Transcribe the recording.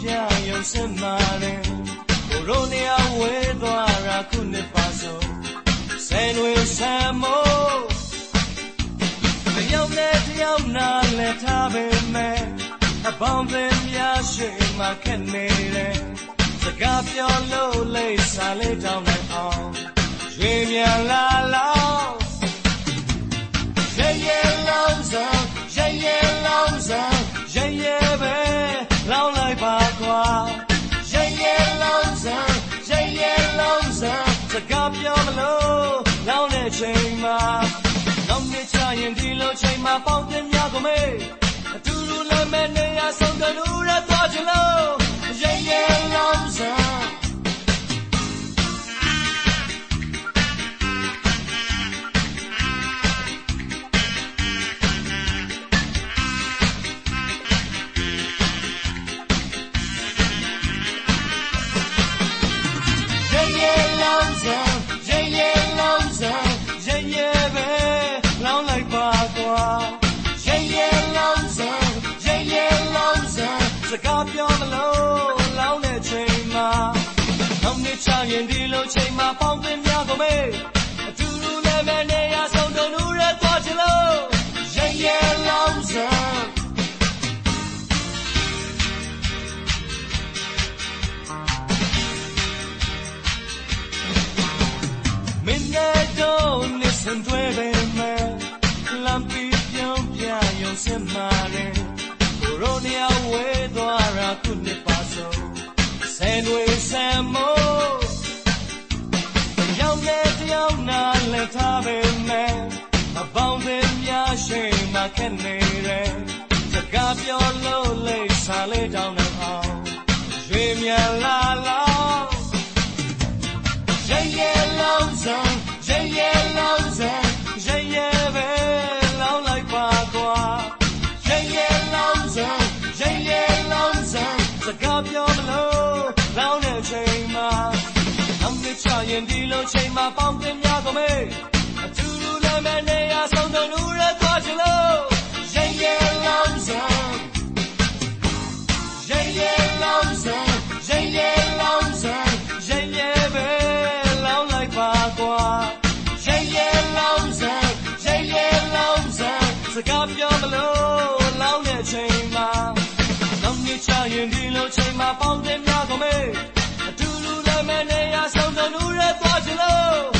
ပြရုံစင်မာတယ်ကိုရိုနီယာဝဲသွားတာခုနှစ်ပါဆိုဆယ်တွေဆမ်းမို့တယောက်နဲ့တယောက်နာလဲထားပေမဲ့အပေါင်းပင်များရှိမှခက်နေတယ်စကားပြောလို့လိမ့်စားလေးတောင်းနိုင်အောင်ရွေမြန်လာ နောက်နေ့ချရင်ဒီလိုချိန်မှာပေါင်းတင်များကုန်မေအတူတူလည်းမဲ့နေရဆုံးတူရသွားချ စကားပြောမလို့လောင်းတဲ့ချိန်မှာနောက်နေ့ချရင်ဒီလိုချိန်မှာပေါင်းတင်များကုန်မေအတူတူလည်းမနေရဆုံးတူတူရဲသွားချင်လို့ရဲ့ရဲ့လောင်းစံမင်းနဲ့တော့ listen to it ထားပေမဲ့အပေါင်းတွေများရှိမှခက်နေတယ်စကားပြောလို့လိမ့်စားလေးတောင်းနေအောင်ရွေမြန်လာလောက်ရဲ့ရဲ့လုံးစုံရဲ့ရဲ့လုံးစုံ ချရင်ဒီလိုချိန်မှာပေါင်းတင်များကုန်မေအတူတူလည်းမနေရဆုံးတူလူရဲသွားချင်လို့ရဲ့ရဲ့လုံးစုံရဲ့ရဲ့လုံးစုံရဲ့ရဲ့လုံးစုံရဲ့ရဲ့ပဲလောင်းလိုက်ပါကွာရဲ့ရဲ့လုံးစုံရဲ့ရဲ့လုံးစုံစကားပြောမလို့လောင်းတဲ့ချိန်မှာနောက်နေ့ချရင်ဒီလိုချိန်မှာပေါင်းတင်များကုန်မေအတူတူလည်း မနေရဆုံးတူလူရဲသွားချင်လို့